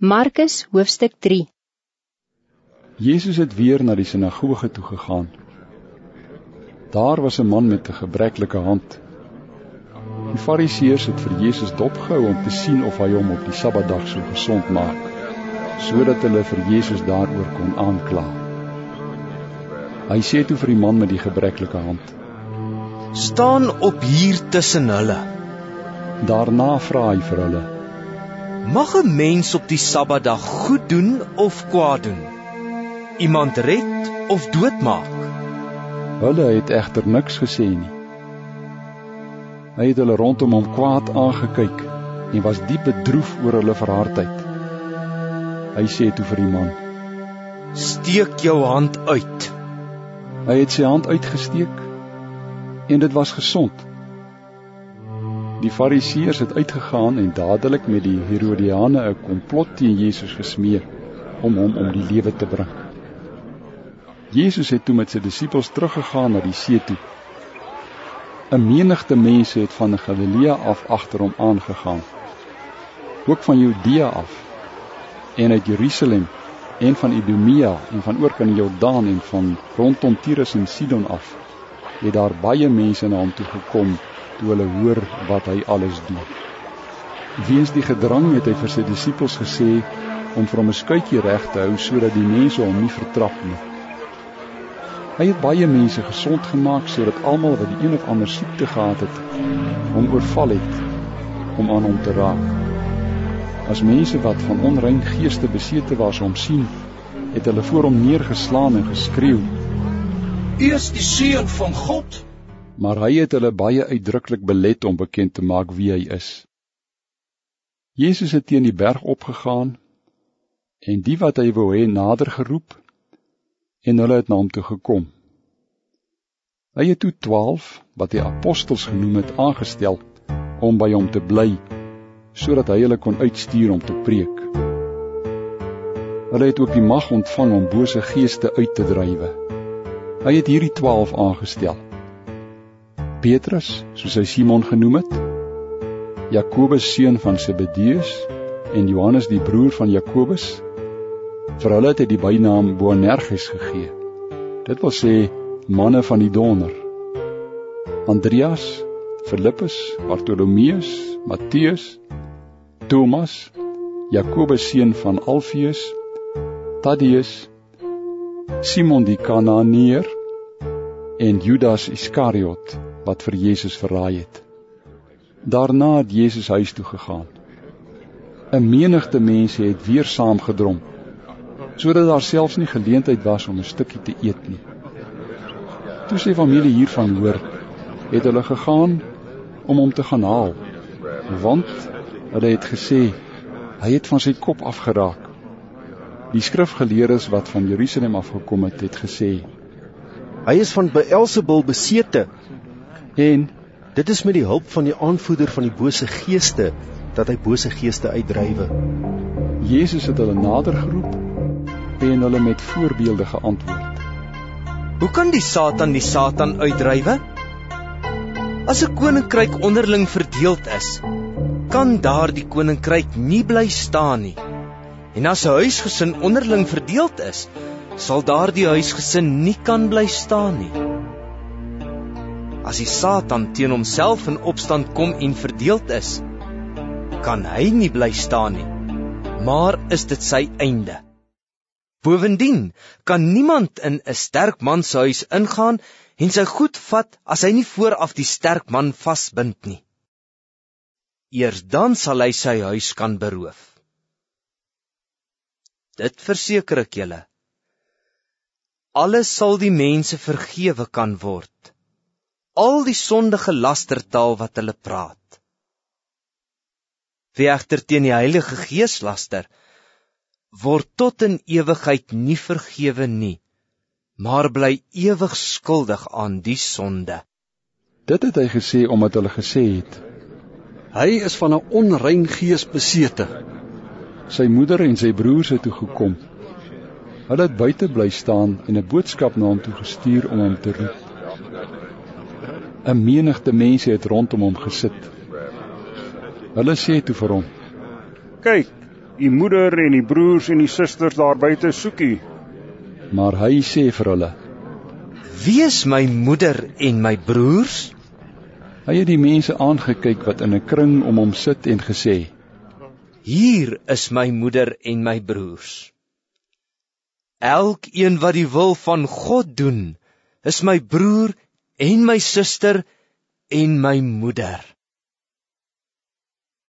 Markus hoofstuk 3 Jezus het weer na die sinagoge toe gegaan. Daar was 'n man met 'n gebreklike hand. Die Fariseërs het vir Jezus dopgehou om te sien of hy hom op die Sabbatdag sou gesond maak, sodat hulle vir Jezus daaroor kon aankla. Hy sê toe vir die man met die gebreklike hand: "Staan op hier tussen hulle." Daarna vra hy vir hulle: Mag 'n mens op die Sabbatdag goed doen of kwaad doen? Iemand red of doodmaak? Hulle het egter niks gesê nie. Hy het hulle rondom hom kwaad aangekyk en was diep bedroef oor hulle verhardheid. Hy sê toe vir die man: "Steek jou hand uit." Hy het sy hand uitgesteek en dit was gesond. Die Fariseërs het uitgegaan en dadelik met die Herodiane 'n komplot teen Jesus gesmee om hom om die lewe te bring. Jesus het toe met sy disippels teruggegaan na die see toe. 'n Menigte mense het van Galilea af agter hom aangegaan. Ook van Judea af en uit Jerusalem en van Idumea en van oor kan Jordaan en van rondom Tyrus en Sidon af. Het daar baie mense na hom toe gekom toe hulle hoor wat hy alles doen. Weens die gedrang het hy vir sy disippels gesê om vir hom 'n skuitjie reg te hou sodat die mense hom nie vertrap nie. Hy het baie mense gesond gemaak sodat almal wat die een of ander siekte gehad het, hom oorval het om aan hom te raak. As mense wat van onrein geeste besete was hom sien, het hulle voor hom neergeslaan en geskreeu: "U is die seun van God!" Maar hy het hulle baie uitdruklik belet om bekend te maak wie hy is. Jesus het teen die berg opgegaan en die wat hy wou hê nader geroep en hulle het na hom toe gekom. Hy het toe 12 wat hy apostels genoem het aangestel om by hom te bly sodat hy hulle kon uitstuur om te preek. Hulle het ook die mag ontvang om bose geeste uit te drywe. Hy het hierdie 12 aangestel: Petrus, soos hy Simon genoem het, Jakobus seun van Zebedeus en Johannes die broer van Jakobus. Vir hulle het hy die bynaam Boanerges gegee. Dit wil sê manne van die donder. Andreas, Filippus, Bartolomeus, Matteus, Thomas, Jakobus seun van Alfeus, Tadeus, Simon die Kanaaneer en Judas Iskariot wat vir Jesus verraai het. Daarna het Jesus huis toe gegaan. 'n Menigte mense het weer saamgedrom sodat daar selfs nie geleentheid was om 'n stukkie te eet nie. Toe sy familie hiervan hoor, het hulle gegaan om hom te gaan haal, want hulle het gesê hy het van sy kop afgeraak. Die skrifgeleerdes wat van Jerusalem afgekom het, het gesê hy is van Beelzebul besete En dit is met die hulp van die aanvoerder van die bose geeste dat hy bose geeste uitdrywe. Jesus het hulle nader geroep en hulle met voorbeelde geantwoord. Hoe kan die Satan die Satan uitdrywe? As 'n koninkryk onderling verdeeld is, kan daardie koninkryk nie bly staan nie. En as 'n huisgesin onderling verdeeld is, sal daardie huisgesin nie kan bly staan nie. As die Satan teen homself in opstand kom en verdeeld is, kan hy nie bly staan nie. Maar is dit sy einde? Bovendien kan niemand in 'n sterk man se huis ingaan en sy goed vat as hy nie vooraf die sterk man vasbind nie. Eers dan sal hy sy huis kan beroof. Dit verseker ek julle. Alles sal die mense vergewe kan word al die sondige lastertaal wat hulle praat. Wie egter teen die Heilige Gees laster, word tot in ewigheid nie vergewe nie, maar bly ewig skuldig aan die sonde. Dit het hy gesê omdat hulle gesê het: Hy is van 'n onrein gees besete. Sy moeder en sy broers het toe gekom. Hulle het buite bly staan en 'n boodskap na hom toe gestuur om hom te roep. 'n menigte mense het rondom hom gesit. Hulle sê toe vir hom: "Kyk, u moeder en die broers en die susters daar buite soek u. Maar hy sê vir hulle: Wie is my moeder en my broers? Hy het die mense aangekyk wat in 'n kring om hom sit en gesê: Hier is my moeder en my broers. Elkeen wat die wil van God doen, is my broer en my suster en my moeder.